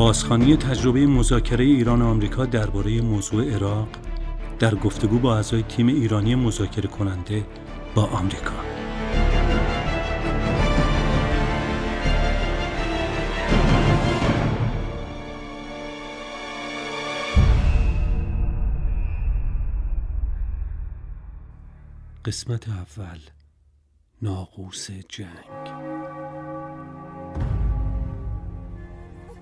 بازخانی تجربه مذاکره ایران و آمریکا درباره موضوع عراق در گفتگو با اعضای تیم ایرانی مذاکره کننده با آمریکا. قسمت اول ناقوس جنگ.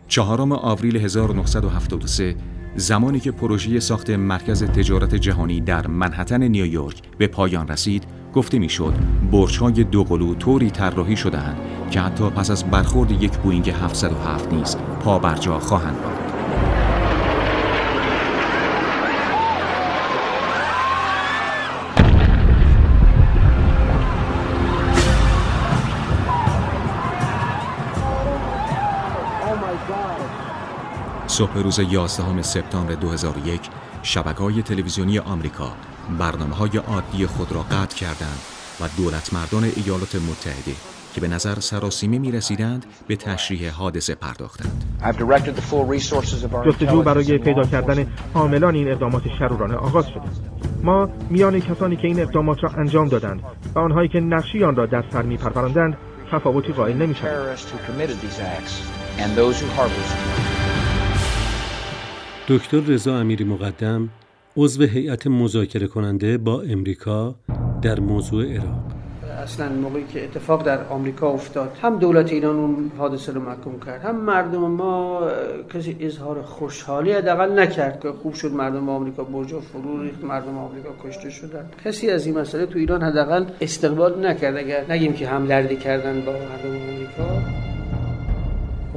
چهارم آوریل 1973 زمانی که پروژه ساخت مرکز تجارت جهانی در منحتن نیویورک به پایان رسید گفته می‌شد برج‌های دوقلو طوری طراحی شدهاند که حتی پس از برخورد یک بوینگ 707 نیز پا بر جا خواهند ماند. صبح روز 11 سپتامبر 2001 شبکه های تلویزیونی آمریکا برنامه های عادی خود را قطع کردند و دولت مردان ایالات متحده که به نظر سراسیمه می رسیدند به تشریح حادثه پرداختند. جستجو برای پیدا کردن حاملان این اقدامات شرورانه آغاز شده. ما میان کسانی که این اقدامات را انجام دادند و آنهایی که نقشی آن را در سر می تفاوتی قائل نمی دکتر رضا امیری مقدم عضو هیئت مذاکره کننده با امریکا در موضوع عراق. اصلا موقعی که اتفاق در آمریکا افتاد هم دولت ایران اون حادثه رو محکوم کرد هم مردم ما کسی اظهار خوشحالی حداقل نکرد که خوب شد مردم آمریکا برجا فرو ریخت مردم آمریکا کشته شدن. کسی از این مسئله تو ایران حداقل استقبال نکرد اگر نگیم که همدردی کردن با مردم آمریکا.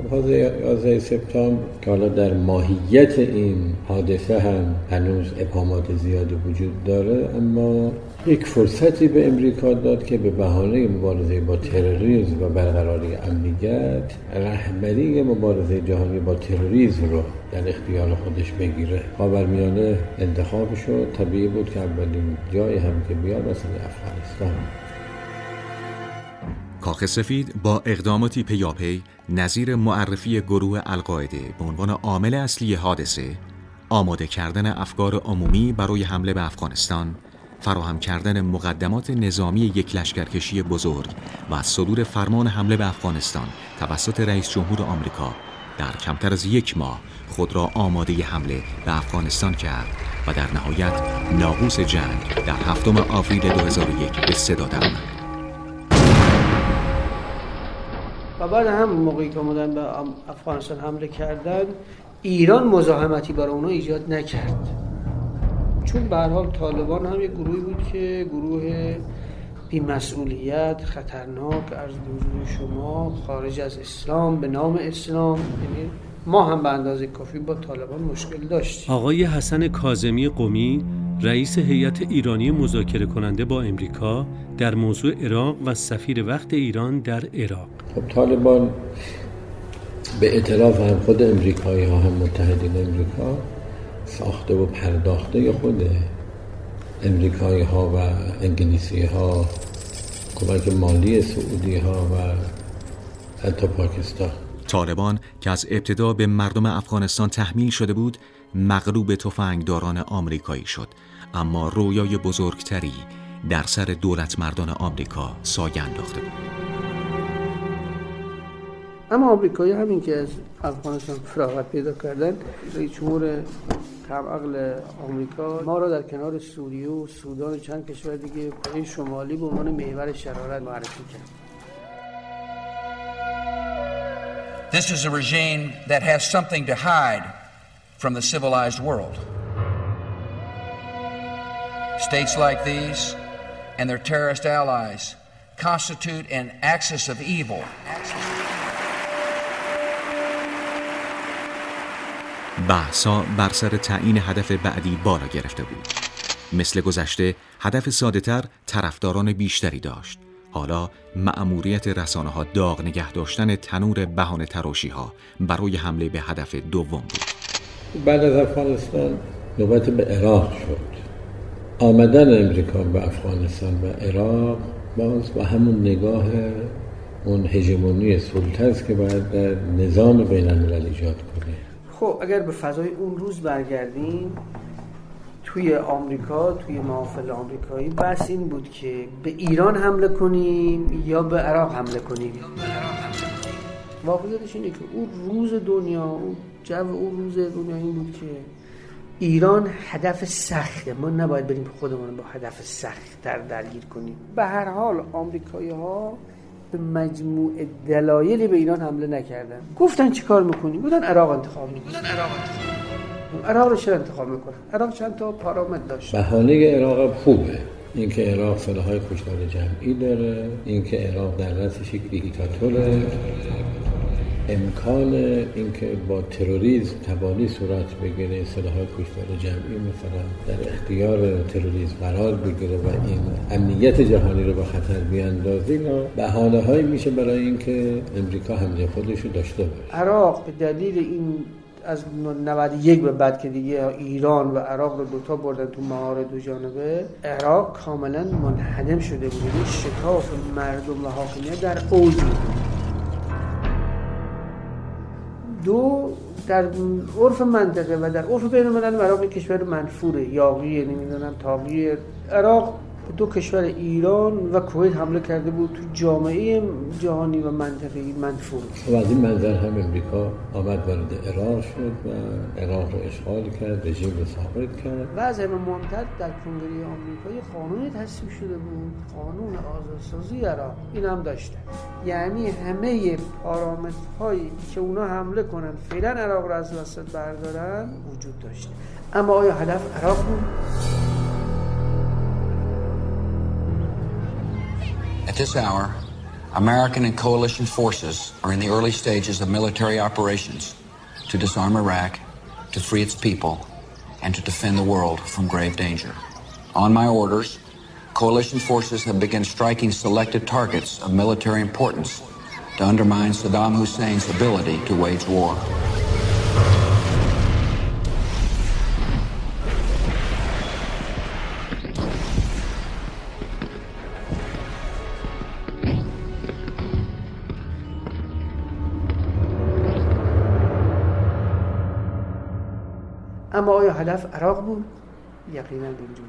حادثه 11 سپتامبر. که حالا در ماهیت این حادثه هم هنوز ابهامات زیادی وجود داره اما یک فرصتی به امریکا داد که به بهانه مبارزه با تروریسم و برقراری امنیت رهبری مبارزه جهانی با تروریسم رو در اختیار خودش بگیره. خاورمیانه انتخاب شد طبیعی بود که اولین جایی هم که بیاد مثلا افغانستان. کاخ سفید با اقداماتی پیاپی نظیر معرفی گروه القاعده به عنوان عامل اصلی حادثه آماده کردن افکار عمومی برای حمله به افغانستان فراهم کردن مقدمات نظامی یک لشکرکشی بزرگ و صدور فرمان حمله به افغانستان توسط رئیس جمهور آمریکا در کمتر از یک ماه خود را آماده حمله به افغانستان کرد و در نهایت ناقوس جنگ در هفتم آوریل 2001 به صدا درآمد. و بعد هم موقعی که آمدن به افغانستان حمله کردن ایران مزاحمتی برای اونا ایجاد نکرد. چون به حال طالبان هم یک گروهی بود که گروه بیمسئولیت خطرناک از حضور شما خارج از اسلام به نام اسلام یعنی ما هم به اندازه کافی با طالبان مشکل داشتیم. آقای حسن کازمی قومی رئیس هیئت ایرانی مذاکره کننده با امریکا در موضوع عراق و سفیر وقت ایران در عراق. خب طالبان به اعتراف هم خود امریکایی ها هم متحدین امریکا ساخته و پرداخته خود امریکایی ها و انگلیسی ها کمک مالی سعودی ها و حتی پاکستان. طالبان که از ابتدا به مردم افغانستان تحمیل شده بود مغلوب تفنگداران آمریکایی شد. اما رویای بزرگتری در سر دولت مردان آمریکا سایه انداخته بود. اما آمریکایی همین که از افغانستان فراغت پیدا کردن رئیس جمهور کم عقل آمریکا ما را در کنار سوریه و سودان و چند کشور دیگه این شمالی به عنوان محور شرارت معرفی کرد. This is a regime that has something to hide from the civilized world. States like these and their terrorist allies constitute an axis of evil. بحثا بر سر تعیین هدف بعدی بالا گرفته بود. مثل گذشته هدف ساده تر طرفداران بیشتری داشت. حالا مأموریت رسانه ها داغ نگه داشتن تنور بهانه تراشی ها برای حمله به هدف دوم بود. بعد از افغانستان نوبت به عراق شد. آمدن امریکا به افغانستان و عراق باز با همون نگاه اون هژمونی سلطه است که باید در نظام بین الملل ایجاد کنه خب اگر به فضای اون روز برگردیم توی آمریکا توی محافل آمریکایی بس این بود که به ایران حمله کنیم یا به عراق حمله کنیم واقعیتش اینه که اون روز دنیا اون جو اون روز دنیا این بود که ایران هدف سخته. ما نباید بریم خودمون با هدف سخت در درگیر کنیم. به هر حال آمریکایی ها به مجموع دلایلی به ایران حمله نکردن. گفتن چی کار می‌کنیم بودن عراق انتخاب می‌کنیم عراق عراق رو چرا انتخاب می‌کنن عراق چند تا پارامتر داشت؟ بهانه عراق خوبه. اینکه عراق سلاحهای کشتار جمعی داره اینکه عراق در رأسش یک دیکتاتوره. امکان اینکه با تروریسم تبانی صورت بگیره های کشتار جمعی مثلا در اختیار تروریسم قرار بگیره و این امنیت جهانی رو به خطر بیاندازه اینا بهانه هایی میشه برای اینکه امریکا حمله خودش رو داشته باشه. عراق به دلیل این از 91 به بعد که دیگه ایران و عراق رو دوتا بردن تو مهار دو جانبه عراق کاملا منحدم شده بود شکاف مردم و حاکمیت در اوج دو در عرف منطقه و در عرف بین الملل عراق کشور منفوره یاقی نمی‌دونم تاقی عراق. دو کشور ایران و کویت حمله کرده بود تو جامعه جهانی و منطقه‌ای منفور. و از این منظر هم امریکا آمد وارد عراق شد و عراق رو اشغال کرد رژیم رو ثابت کرد. و از همه مهمتر در کنگره آمریکایی قانونی تصویب شده بود قانون آزادسازی عراق. این هم داشته. یعنی همه پارامتر هایی که اونا حمله کنن فعلا عراق رو از وسط بردارن وجود داشته. اما آیا هدف عراق بود؟ This hour, American and coalition forces are in the early stages of military operations to disarm Iraq, to free its people, and to defend the world from grave danger. On my orders, coalition forces have begun striking selected targets of military importance to undermine Saddam Hussein's ability to wage war. اما آیا هدف عراق بود؟ یقینا اینجور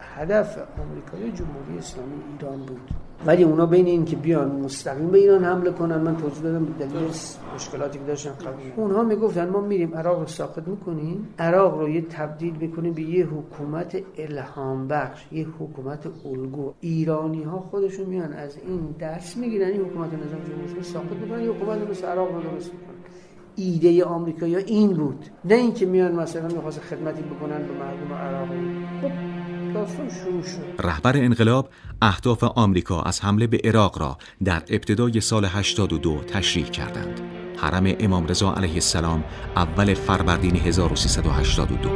هدف آمریکای جمهوری اسلامی ایران بود. ولی اونا بین این که بیان مستقیم به ایران حمله کنن من توضیح دادم به دلیل مشکلاتی که داشتن قبل اونها می‌گفتن ما میریم عراق رو ساخت می‌کنیم. عراق رو یه تبدیل می‌کنیم به یه حکومت الهام بخش یه حکومت الگو. ایرانی ها خودشون میان از این درس می‌گیرن این حکومت نظام جمهوری ساخت می‌کنن یه حکومت مثل عراق رو درست می‌کنن. ایده آمریکایی این بود. نه اینکه میان مثلا می‌خواست خدمتی بکنن به مردم عراق. خب شروع شد. رهبر انقلاب اهداف آمریکا از حمله به عراق را در ابتدای سال 82 تشریح کردند. حرم امام رضا علیه السلام اول فروردین 1382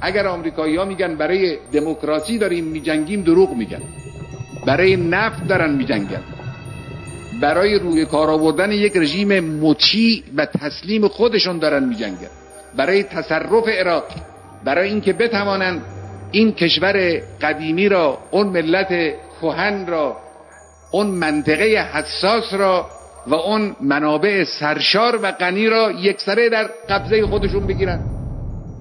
اگر آمریکایی ها میگن برای دموکراسی داریم میجنگیم دروغ میگن. برای نفت دارن میجنگن. برای روی کار آوردن یک رژیم مطیع و تسلیم خودشون دارن میجنگن برای تصرف عراق برای اینکه بتوانند این کشور قدیمی را اون ملت کهن را اون منطقه حساس را و اون منابع سرشار و غنی را یکسره در قبضه خودشون بگیرن.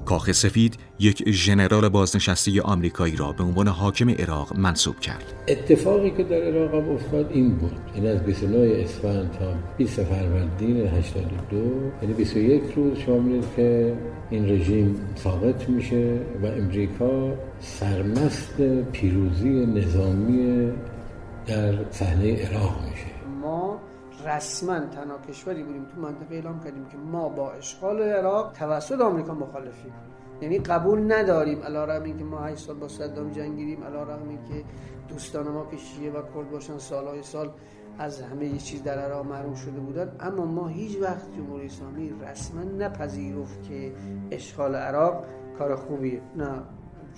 کاخ سفید یک ژنرال بازنشسته آمریکایی را به عنوان حاکم عراق منصوب کرد. اتفاقی که در عراق هم افتاد این بود. این از 29 اسفند تا 20 فروردین 82 یعنی 21 روز شما که این رژیم ساقط میشه و امریکا سرمست پیروزی نظامی در صحنه عراق میشه. ما رسما تنها کشوری بودیم تو منطقه اعلام کردیم که ما با اشغال عراق توسط آمریکا مخالفیم. یعنی قبول نداریم. علیرغم اینکه ما 8 سال با صدام جنگیدیم علیرغم اینکه دوستان ما که شیعه و کرد باشن سالهای سال از همه چیز در عراق محروم شده بودن. اما ما هیچ وقت جمهوری اسلامی رسما نپذیرفت که اشغال عراق کار خوبیه. نه.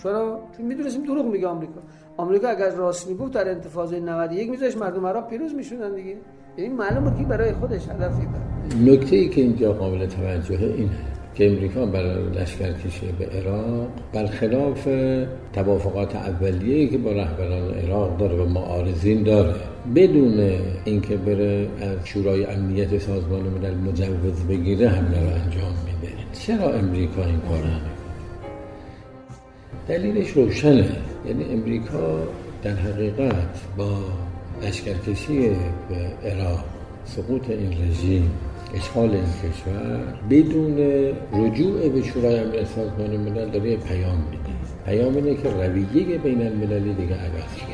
چرا؟ می‌دونستیم دروغ میگه آمریکا. آمریکا اگر راست می‌گفت در انتفاضه 91 میذاش مردم عراق پیروز می‌شدن دیگه. این معلومه که برای خودش هدفی داره نکته ای که اینجا قابل توجهه اینه که امریکا برای لشکرکشی به عراق برخلاف توافقات اولیه‌ای که با رهبران عراق داره و معارضین داره بدون اینکه بره از شورای امنیت سازمان ملل مجوز بگیره حمله رو انجام میده. چرا امریکا این کار دلیلش روشنه. یعنی امریکا در حقیقت با لشکرکشی به عراق سقوط این رژیم اشغال این کشور بدون رجوع به شورای امنیت سازمان ملل داره پیام میده. پیام اینه که رویه بین المللی دیگه عوض شده